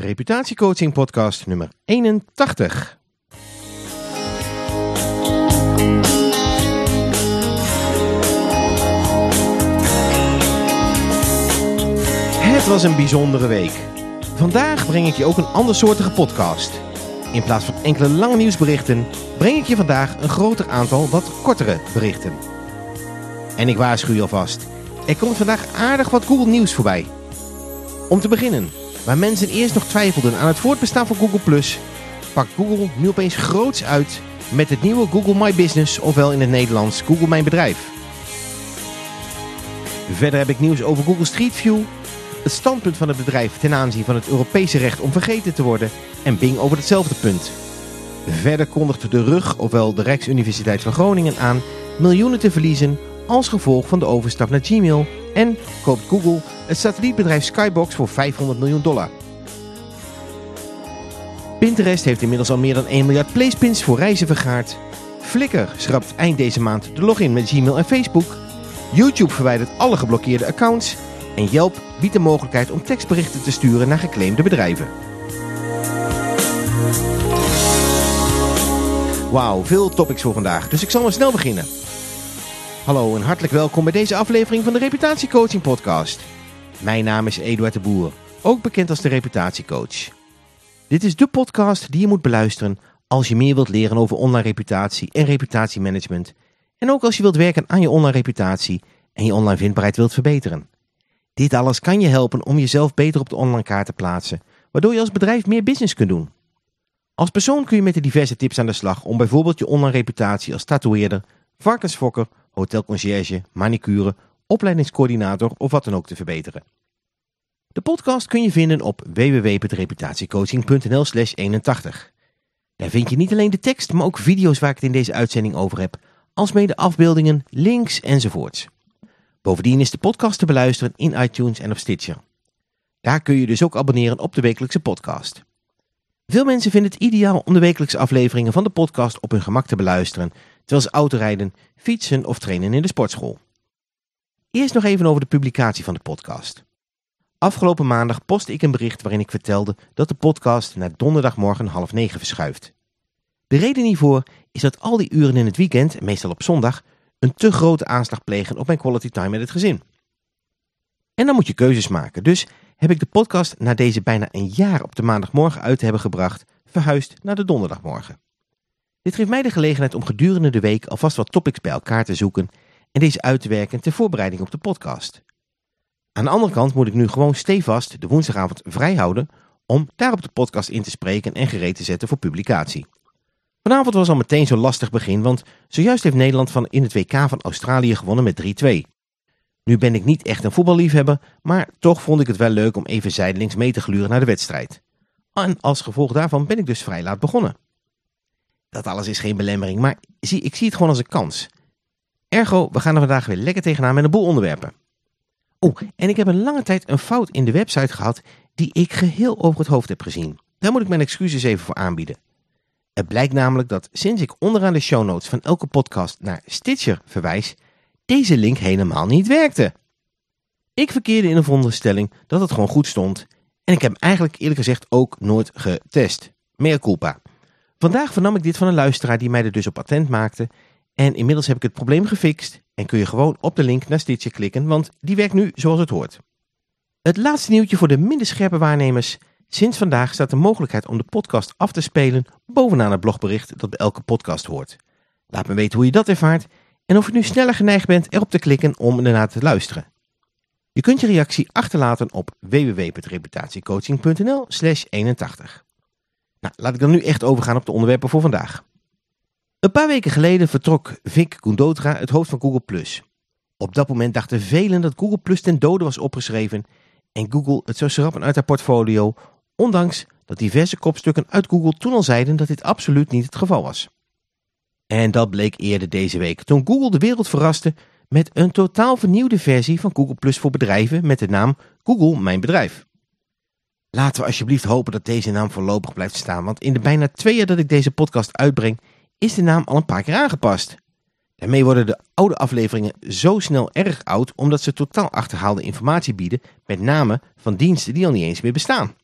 Reputatiecoaching podcast nummer 81. Het was een bijzondere week. Vandaag breng ik je ook een andersoortige podcast. In plaats van enkele lange nieuwsberichten breng ik je vandaag een groter aantal wat kortere berichten. En ik waarschuw je alvast, er komt vandaag aardig wat Google nieuws voorbij. Om te beginnen, waar mensen eerst nog twijfelden aan het voortbestaan van Google+, pakt Google nu opeens groots uit met het nieuwe Google My Business, ofwel in het Nederlands Google Mijn Bedrijf. Verder heb ik nieuws over Google Street View, het standpunt van het bedrijf ten aanzien van het Europese recht om vergeten te worden en Bing over hetzelfde punt. Verder kondigt de RUG, ofwel de Rijksuniversiteit van Groningen, aan miljoenen te verliezen als gevolg van de overstap naar Gmail en koopt Google het satellietbedrijf Skybox voor 500 miljoen dollar. Pinterest heeft inmiddels al meer dan 1 miljard placepins voor reizen vergaard. Flickr schrapt eind deze maand de login met Gmail en Facebook. YouTube verwijdert alle geblokkeerde accounts. En Yelp biedt de mogelijkheid om tekstberichten te sturen naar geclaimde bedrijven. Wauw, veel topics voor vandaag, dus ik zal maar snel beginnen. Hallo en hartelijk welkom bij deze aflevering van de Reputatiecoaching Podcast. Mijn naam is Eduard de Boer, ook bekend als de Reputatiecoach. Dit is de podcast die je moet beluisteren als je meer wilt leren over online reputatie en reputatiemanagement. En ook als je wilt werken aan je online reputatie en je online vindbaarheid wilt verbeteren. Dit alles kan je helpen om jezelf beter op de online kaart te plaatsen, waardoor je als bedrijf meer business kunt doen. Als persoon kun je met de diverse tips aan de slag om bijvoorbeeld je online reputatie als tatoeëerder, varkensfokker, hotelconcierge, manicure, opleidingscoördinator of wat dan ook te verbeteren. De podcast kun je vinden op www.reputatiecoaching.nl slash 81. Daar vind je niet alleen de tekst, maar ook video's waar ik het in deze uitzending over heb, alsmede afbeeldingen, links enzovoorts. Bovendien is de podcast te beluisteren in iTunes en op Stitcher. Daar kun je dus ook abonneren op de wekelijkse podcast. Veel mensen vinden het ideaal om de wekelijkse afleveringen van de podcast op hun gemak te beluisteren, terwijl ze autorijden, fietsen of trainen in de sportschool. Eerst nog even over de publicatie van de podcast. Afgelopen maandag postte ik een bericht waarin ik vertelde dat de podcast naar donderdagmorgen half negen verschuift. De reden hiervoor is dat al die uren in het weekend, meestal op zondag, een te grote aanslag plegen op mijn quality time met het gezin. En dan moet je keuzes maken, dus heb ik de podcast na deze bijna een jaar op de maandagmorgen uit te hebben gebracht, verhuisd naar de donderdagmorgen. Dit geeft mij de gelegenheid om gedurende de week alvast wat topics bij elkaar te zoeken en deze uit te werken ter voorbereiding op de podcast. Aan de andere kant moet ik nu gewoon stevast de woensdagavond vrij houden om daarop de podcast in te spreken en gereed te zetten voor publicatie. Vanavond was al meteen zo'n lastig begin, want zojuist heeft Nederland van in het WK van Australië gewonnen met 3-2. Nu ben ik niet echt een voetballiefhebber, maar toch vond ik het wel leuk om even zijdelings mee te gluren naar de wedstrijd. En als gevolg daarvan ben ik dus vrij laat begonnen. Dat alles is geen belemmering, maar zie, ik zie het gewoon als een kans. Ergo, we gaan er vandaag weer lekker tegenaan met een boel onderwerpen. Oh, en ik heb een lange tijd een fout in de website gehad die ik geheel over het hoofd heb gezien. Daar moet ik mijn excuses even voor aanbieden. Het blijkt namelijk dat sinds ik onderaan de show notes van elke podcast naar Stitcher verwijs, deze link helemaal niet werkte. Ik verkeerde in een veronderstelling dat het gewoon goed stond en ik heb eigenlijk eerlijk gezegd ook nooit getest. Meer culpa. Vandaag vernam ik dit van een luisteraar die mij er dus op attent maakte en inmiddels heb ik het probleem gefixt en kun je gewoon op de link naar Stitcher klikken, want die werkt nu zoals het hoort. Het laatste nieuwtje voor de minder scherpe waarnemers. Sinds vandaag staat de mogelijkheid om de podcast af te spelen bovenaan het blogbericht dat bij elke podcast hoort. Laat me weten hoe je dat ervaart en of je nu sneller geneigd bent erop te klikken om ernaar te luisteren. Je kunt je reactie achterlaten op www.reputatiecoaching.nl slash 81. Nou, laat ik dan nu echt overgaan op de onderwerpen voor vandaag. Een paar weken geleden vertrok Vic Kundotra, het hoofd van Google+. Op dat moment dachten velen dat Google Plus ten dode was opgeschreven en Google het zou schrappen uit haar portfolio, ondanks dat diverse kopstukken uit Google toen al zeiden dat dit absoluut niet het geval was. En dat bleek eerder deze week toen Google de wereld verraste met een totaal vernieuwde versie van Google Plus voor bedrijven met de naam Google Mijn Bedrijf. Laten we alsjeblieft hopen dat deze naam voorlopig blijft staan, want in de bijna twee jaar dat ik deze podcast uitbreng, is de naam al een paar keer aangepast. Daarmee worden de oude afleveringen zo snel erg oud omdat ze totaal achterhaalde informatie bieden met name van diensten die al niet eens meer bestaan.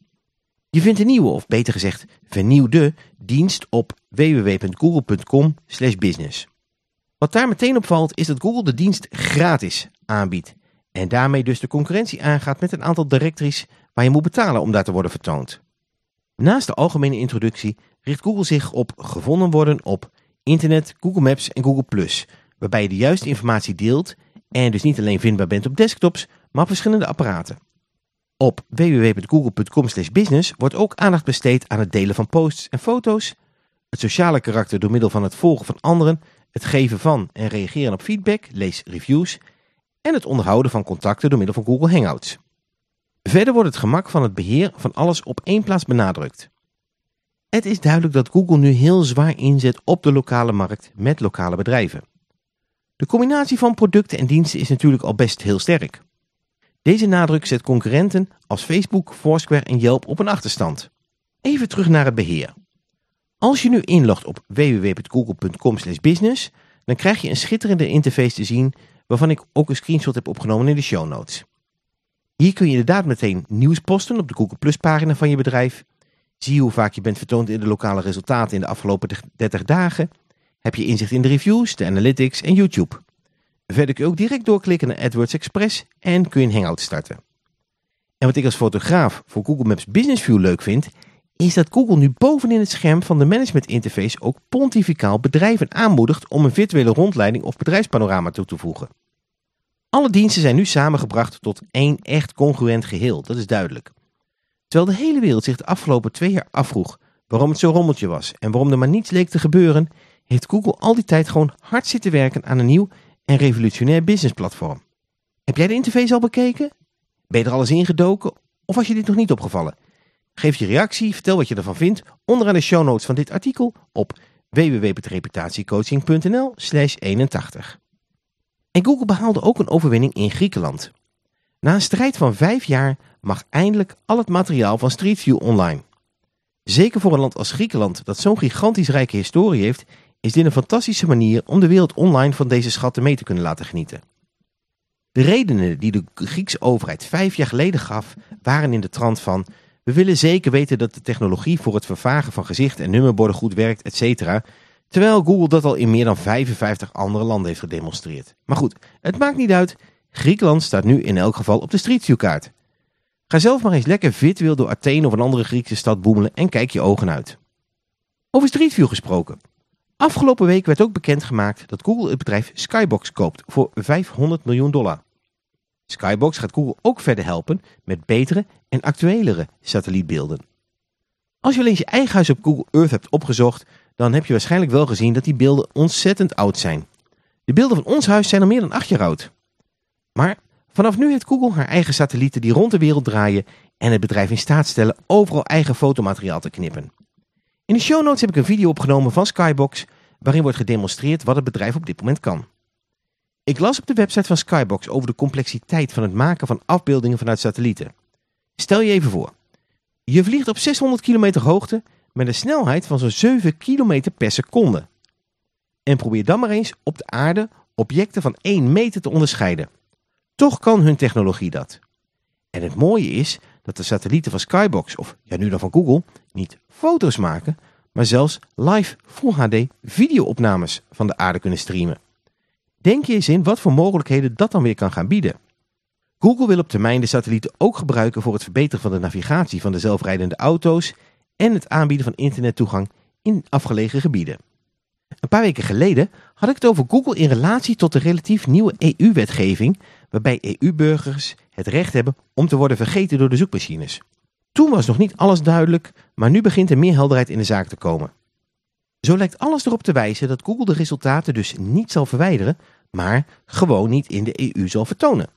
Je vindt een nieuwe, of beter gezegd vernieuwde, dienst op www.google.com business. Wat daar meteen opvalt is dat Google de dienst gratis aanbiedt. En daarmee dus de concurrentie aangaat met een aantal directories waar je moet betalen om daar te worden vertoond. Naast de algemene introductie richt Google zich op gevonden worden op internet, Google Maps en Google+, waarbij je de juiste informatie deelt en dus niet alleen vindbaar bent op desktops, maar op verschillende apparaten. Op www.google.com business wordt ook aandacht besteed aan het delen van posts en foto's, het sociale karakter door middel van het volgen van anderen, het geven van en reageren op feedback, lees reviews, en het onderhouden van contacten door middel van Google Hangouts. Verder wordt het gemak van het beheer van alles op één plaats benadrukt. Het is duidelijk dat Google nu heel zwaar inzet op de lokale markt met lokale bedrijven. De combinatie van producten en diensten is natuurlijk al best heel sterk. Deze nadruk zet concurrenten als Facebook, Foursquare en Yelp op een achterstand. Even terug naar het beheer. Als je nu inlogt op www.google.com business, dan krijg je een schitterende interface te zien waarvan ik ook een screenshot heb opgenomen in de show notes. Hier kun je inderdaad meteen nieuws posten op de Google Plus pagina van je bedrijf. Zie hoe vaak je bent vertoond in de lokale resultaten in de afgelopen 30 dagen. Heb je inzicht in de reviews, de analytics en YouTube. Verder kun je ook direct doorklikken naar AdWords Express en kun je een Hangout starten. En wat ik als fotograaf voor Google Maps Business View leuk vind, is dat Google nu bovenin het scherm van de management interface ook pontificaal bedrijven aanmoedigt om een virtuele rondleiding of bedrijfspanorama toe te voegen. Alle diensten zijn nu samengebracht tot één echt congruent geheel, dat is duidelijk. Terwijl de hele wereld zich de afgelopen twee jaar afvroeg waarom het zo rommeltje was en waarom er maar niets leek te gebeuren, heeft Google al die tijd gewoon hard zitten werken aan een nieuw en revolutionair businessplatform. Heb jij de interface al bekeken? Ben je er alles ingedoken of was je dit nog niet opgevallen? Geef je reactie, vertel wat je ervan vindt onderaan de show notes van dit artikel op www.reputatiecoaching.nl slash 81. En Google behaalde ook een overwinning in Griekenland. Na een strijd van vijf jaar mag eindelijk al het materiaal van Street View online. Zeker voor een land als Griekenland dat zo'n gigantisch rijke historie heeft, is dit een fantastische manier om de wereld online van deze schatten mee te kunnen laten genieten. De redenen die de Griekse overheid vijf jaar geleden gaf, waren in de trant van we willen zeker weten dat de technologie voor het vervagen van gezicht en nummerborden goed werkt, etc. Terwijl Google dat al in meer dan 55 andere landen heeft gedemonstreerd. Maar goed, het maakt niet uit. Griekenland staat nu in elk geval op de Street View kaart. Ga zelf maar eens lekker virtueel door Athene of een andere Griekse stad boemelen en kijk je ogen uit. Over Street View gesproken. Afgelopen week werd ook bekendgemaakt dat Google het bedrijf Skybox koopt voor 500 miljoen dollar. Skybox gaat Google ook verder helpen met betere en actuelere satellietbeelden. Als je alleen je eigen huis op Google Earth hebt opgezocht, dan heb je waarschijnlijk wel gezien dat die beelden ontzettend oud zijn. De beelden van ons huis zijn al meer dan 8 jaar oud. Maar vanaf nu heeft Google haar eigen satellieten die rond de wereld draaien en het bedrijf in staat stellen overal eigen fotomateriaal te knippen. In de show notes heb ik een video opgenomen van Skybox waarin wordt gedemonstreerd wat het bedrijf op dit moment kan. Ik las op de website van Skybox over de complexiteit van het maken van afbeeldingen vanuit satellieten. Stel je even voor. Je vliegt op 600 kilometer hoogte met een snelheid van zo'n 7 kilometer per seconde. En probeer dan maar eens op de aarde objecten van 1 meter te onderscheiden. Toch kan hun technologie dat. En het mooie is dat de satellieten van Skybox, of ja nu dan van Google, niet foto's maken, maar zelfs live Full HD videoopnames van de aarde kunnen streamen. Denk je eens in wat voor mogelijkheden dat dan weer kan gaan bieden. Google wil op termijn de satellieten ook gebruiken voor het verbeteren van de navigatie van de zelfrijdende auto's en het aanbieden van internettoegang in afgelegen gebieden. Een paar weken geleden had ik het over Google in relatie tot de relatief nieuwe EU-wetgeving waarbij EU-burgers het recht hebben om te worden vergeten door de zoekmachines. Toen was nog niet alles duidelijk, maar nu begint er meer helderheid in de zaak te komen. Zo lijkt alles erop te wijzen dat Google de resultaten dus niet zal verwijderen, maar gewoon niet in de EU zal vertonen.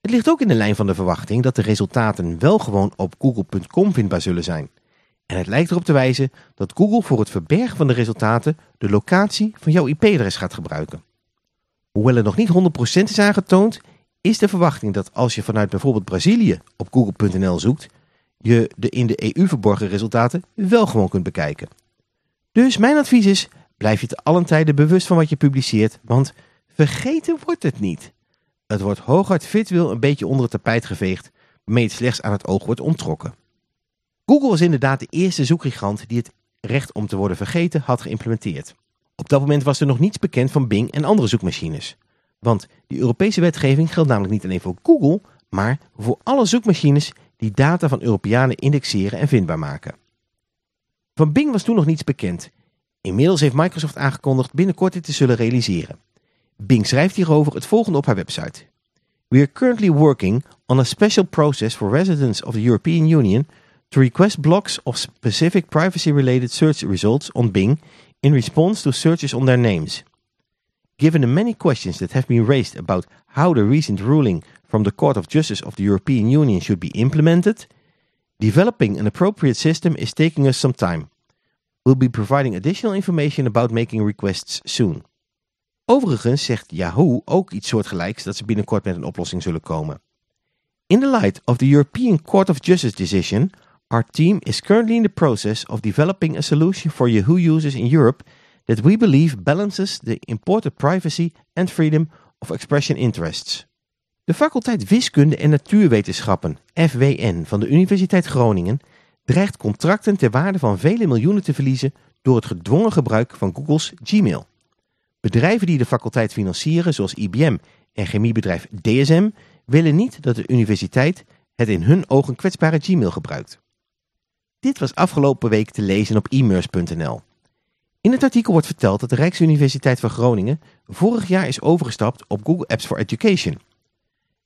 Het ligt ook in de lijn van de verwachting dat de resultaten wel gewoon op google.com vindbaar zullen zijn. En het lijkt erop te wijzen dat Google voor het verbergen van de resultaten de locatie van jouw IP-adres gaat gebruiken. Hoewel het nog niet 100% is aangetoond, is de verwachting dat als je vanuit bijvoorbeeld Brazilië op google.nl zoekt, je de in de EU verborgen resultaten wel gewoon kunt bekijken. Dus mijn advies is, blijf je te allen tijden bewust van wat je publiceert, want vergeten wordt het niet. Het wordt hooguit virtueel een beetje onder het tapijt geveegd, waarmee het slechts aan het oog wordt onttrokken. Google was inderdaad de eerste zoekgigant die het recht om te worden vergeten had geïmplementeerd. Op dat moment was er nog niets bekend van Bing en andere zoekmachines. Want die Europese wetgeving geldt namelijk niet alleen voor Google, maar voor alle zoekmachines die data van Europeanen indexeren en vindbaar maken. Van Bing was toen nog niets bekend. Inmiddels heeft Microsoft aangekondigd binnenkort dit te zullen realiseren. Bing schrijft hierover het volgende op haar website. We are currently working on a special process for residents of the European Union to request blocks of specific privacy-related search results on Bing in response to searches on their names. Given the many questions that have been raised about how the recent ruling from the Court of Justice of the European Union should be implemented, developing an appropriate system is taking us some time. We'll be providing additional information about making requests soon. Overigens zegt Yahoo ook iets soortgelijks dat ze binnenkort met een oplossing zullen komen. In the light of the European Court of Justice decision, our team is currently in the process of developing a solution for Yahoo users in Europe that we believe balances the important privacy and freedom of expression interests. De faculteit Wiskunde en Natuurwetenschappen, FWN, van de Universiteit Groningen dreigt contracten ter waarde van vele miljoenen te verliezen door het gedwongen gebruik van Google's Gmail. Bedrijven die de faculteit financieren, zoals IBM en chemiebedrijf DSM, willen niet dat de universiteit het in hun ogen kwetsbare Gmail gebruikt. Dit was afgelopen week te lezen op e-mers.nl. In het artikel wordt verteld dat de Rijksuniversiteit van Groningen vorig jaar is overgestapt op Google Apps for Education.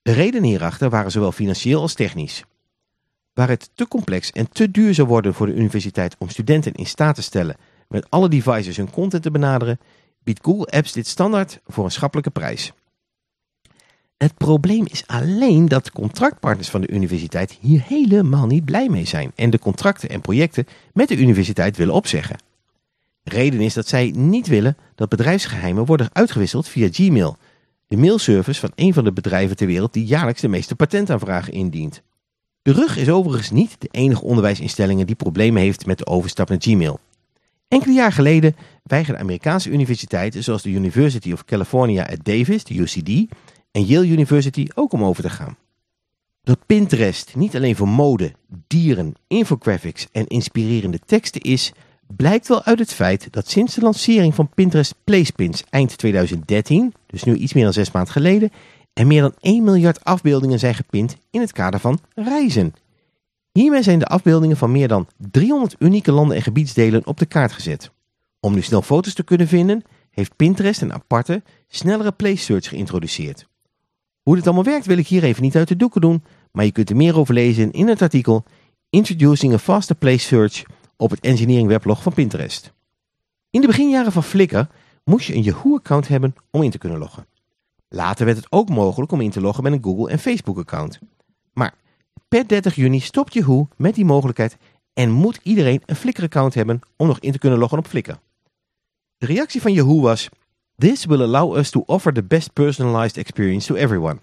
De redenen hierachter waren zowel financieel als technisch. Waar het te complex en te duur zou worden voor de universiteit om studenten in staat te stellen met alle devices hun content te benaderen, biedt Google Apps dit standaard voor een schappelijke prijs. Het probleem is alleen dat de contractpartners van de universiteit hier helemaal niet blij mee zijn en de contracten en projecten met de universiteit willen opzeggen. Reden is dat zij niet willen dat bedrijfsgeheimen worden uitgewisseld via Gmail, de mailservice van een van de bedrijven ter wereld die jaarlijks de meeste patentaanvragen indient. De RUG is overigens niet de enige onderwijsinstelling die problemen heeft met de overstap naar Gmail. Enkele jaar geleden weigerden Amerikaanse universiteiten zoals de University of California at Davis, de UCD, en Yale University ook om over te gaan. Dat Pinterest niet alleen voor mode, dieren, infographics en inspirerende teksten is, blijkt wel uit het feit dat sinds de lancering van Pinterest Placepins eind 2013, dus nu iets meer dan zes maanden geleden, er meer dan 1 miljard afbeeldingen zijn gepind in het kader van reizen. Hiermee zijn de afbeeldingen van meer dan 300 unieke landen en gebiedsdelen op de kaart gezet. Om nu snel foto's te kunnen vinden, heeft Pinterest een aparte, snellere Place Search geïntroduceerd. Hoe dit allemaal werkt wil ik hier even niet uit de doeken doen, maar je kunt er meer over lezen in het artikel Introducing a Faster Place Search op het engineering weblog van Pinterest. In de beginjaren van Flickr moest je een Yahoo-account hebben om in te kunnen loggen. Later werd het ook mogelijk om in te loggen met een Google- en Facebook-account. Maar per 30 juni stopt Yahoo met die mogelijkheid en moet iedereen een Flickr-account hebben om nog in te kunnen loggen op Flickr. De reactie van Yahoo was, This will allow us to offer the best personalized experience to everyone.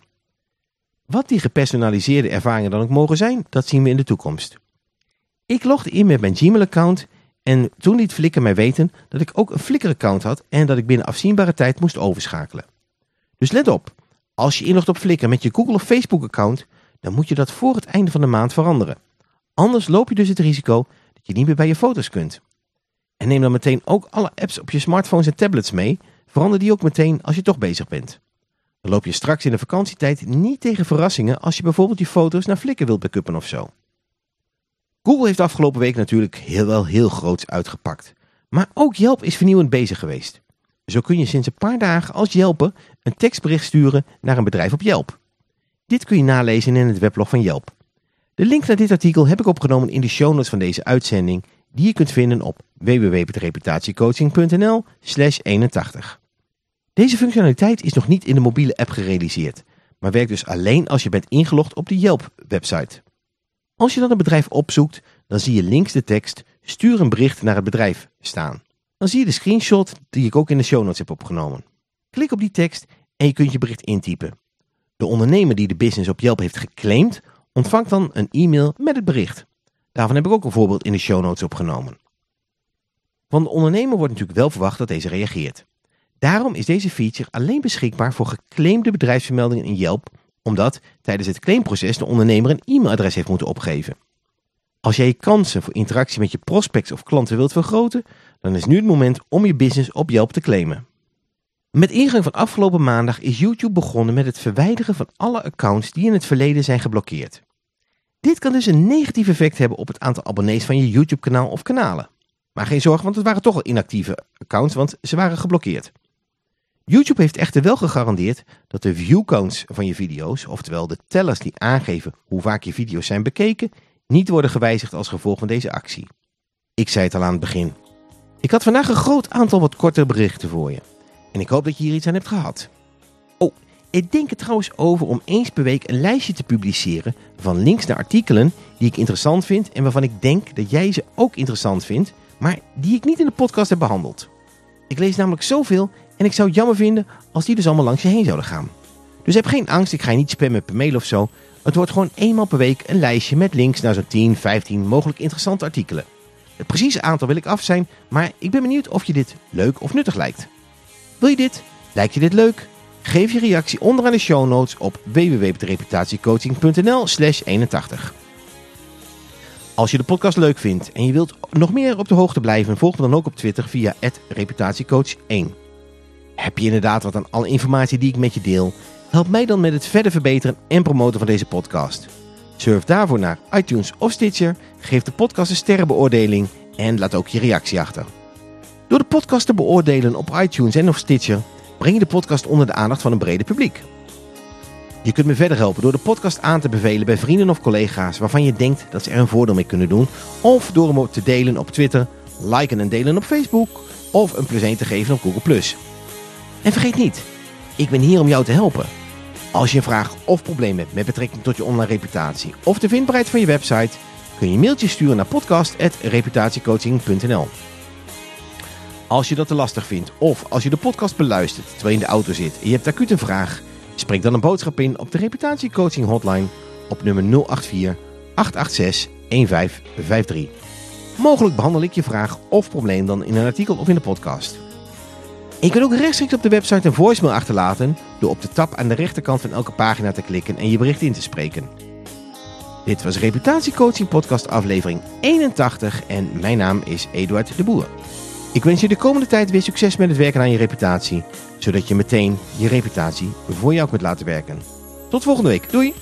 Wat die gepersonaliseerde ervaringen dan ook mogen zijn, dat zien we in de toekomst. Ik logde in met mijn Gmail-account en toen liet Flickr mij weten dat ik ook een Flickr-account had en dat ik binnen afzienbare tijd moest overschakelen. Dus let op, als je inlogt op Flickr met je Google of Facebook account, dan moet je dat voor het einde van de maand veranderen. Anders loop je dus het risico dat je niet meer bij je foto's kunt. En neem dan meteen ook alle apps op je smartphones en tablets mee, verander die ook meteen als je toch bezig bent. Dan loop je straks in de vakantietijd niet tegen verrassingen als je bijvoorbeeld je foto's naar Flickr wilt backuppen of zo. Google heeft afgelopen week natuurlijk heel wel heel groots uitgepakt. Maar ook Yelp is vernieuwend bezig geweest. Zo kun je sinds een paar dagen als Yelper een tekstbericht sturen naar een bedrijf op Yelp. Dit kun je nalezen in het weblog van Yelp. De link naar dit artikel heb ik opgenomen in de show notes van deze uitzending, die je kunt vinden op www.reputatiecoaching.nl 81. Deze functionaliteit is nog niet in de mobiele app gerealiseerd, maar werkt dus alleen als je bent ingelogd op de Yelp-website. Als je dan een bedrijf opzoekt, dan zie je links de tekst stuur een bericht naar het bedrijf staan. Dan zie je de screenshot die ik ook in de show notes heb opgenomen. Klik op die tekst en je kunt je bericht intypen. De ondernemer die de business op Yelp heeft geclaimd, ontvangt dan een e-mail met het bericht. Daarvan heb ik ook een voorbeeld in de show notes opgenomen. Van de ondernemer wordt natuurlijk wel verwacht dat deze reageert. Daarom is deze feature alleen beschikbaar voor geclaimde bedrijfsvermeldingen in Yelp, omdat tijdens het claimproces de ondernemer een e-mailadres heeft moeten opgeven. Als jij je kansen voor interactie met je prospects of klanten wilt vergroten, dan is nu het moment om je business op Yelp te claimen. Met ingang van afgelopen maandag is YouTube begonnen met het verwijderen van alle accounts die in het verleden zijn geblokkeerd. Dit kan dus een negatief effect hebben op het aantal abonnees van je YouTube kanaal of kanalen. Maar geen zorgen, want het waren toch al inactieve accounts, want ze waren geblokkeerd. YouTube heeft echter wel gegarandeerd dat de viewcounts van je video's, oftewel de tellers die aangeven hoe vaak je video's zijn bekeken, niet worden gewijzigd als gevolg van deze actie. Ik zei het al aan het begin. Ik had vandaag een groot aantal wat kortere berichten voor je. En ik hoop dat je hier iets aan hebt gehad. Oh, ik denk er trouwens over om eens per week een lijstje te publiceren van links naar artikelen die ik interessant vind en waarvan ik denk dat jij ze ook interessant vindt, maar die ik niet in de podcast heb behandeld. Ik lees namelijk zoveel en ik zou het jammer vinden als die dus allemaal langs je heen zouden gaan. Dus heb geen angst, ik ga je niet spammen per mail of zo. Het wordt gewoon eenmaal per week een lijstje met links naar zo'n 10, 15 mogelijk interessante artikelen. Het precieze aantal wil ik af zijn, maar ik ben benieuwd of je dit leuk of nuttig lijkt. Wil je dit? Lijkt je dit leuk? Geef je reactie onderaan de show notes op www.reputatiecoaching.nl slash 81. Als je de podcast leuk vindt en je wilt nog meer op de hoogte blijven, volg me dan ook op Twitter via reputatiecoach1. Heb je inderdaad wat aan alle informatie die ik met je deel? Help mij dan met het verder verbeteren en promoten van deze podcast. Surf daarvoor naar iTunes of Stitcher, geef de podcast een sterrenbeoordeling en laat ook je reactie achter. Door de podcast te beoordelen op iTunes en of Stitcher breng je de podcast onder de aandacht van een brede publiek. Je kunt me verder helpen door de podcast aan te bevelen bij vrienden of collega's waarvan je denkt dat ze er een voordeel mee kunnen doen. Of door hem te delen op Twitter, liken en delen op Facebook of een plus 1 te geven op Google+. En vergeet niet, ik ben hier om jou te helpen. Als je een vraag of probleem hebt met betrekking tot je online reputatie of de vindbaarheid van je website, kun je een mailtje sturen naar podcast.reputatiecoaching.nl. Als je dat te lastig vindt of als je de podcast beluistert terwijl je in de auto zit en je hebt acuut een vraag, spreek dan een boodschap in op de reputatiecoaching hotline op nummer 084 886 1553. Mogelijk behandel ik je vraag of probleem dan in een artikel of in de podcast. Je kunt ook rechtstreeks op de website een voicemail achterlaten door op de tab aan de rechterkant van elke pagina te klikken en je bericht in te spreken. Dit was Reputatiecoaching podcast aflevering 81 en mijn naam is Eduard de Boer. Ik wens je de komende tijd weer succes met het werken aan je reputatie, zodat je meteen je reputatie voor jou kunt laten werken. Tot volgende week. Doei!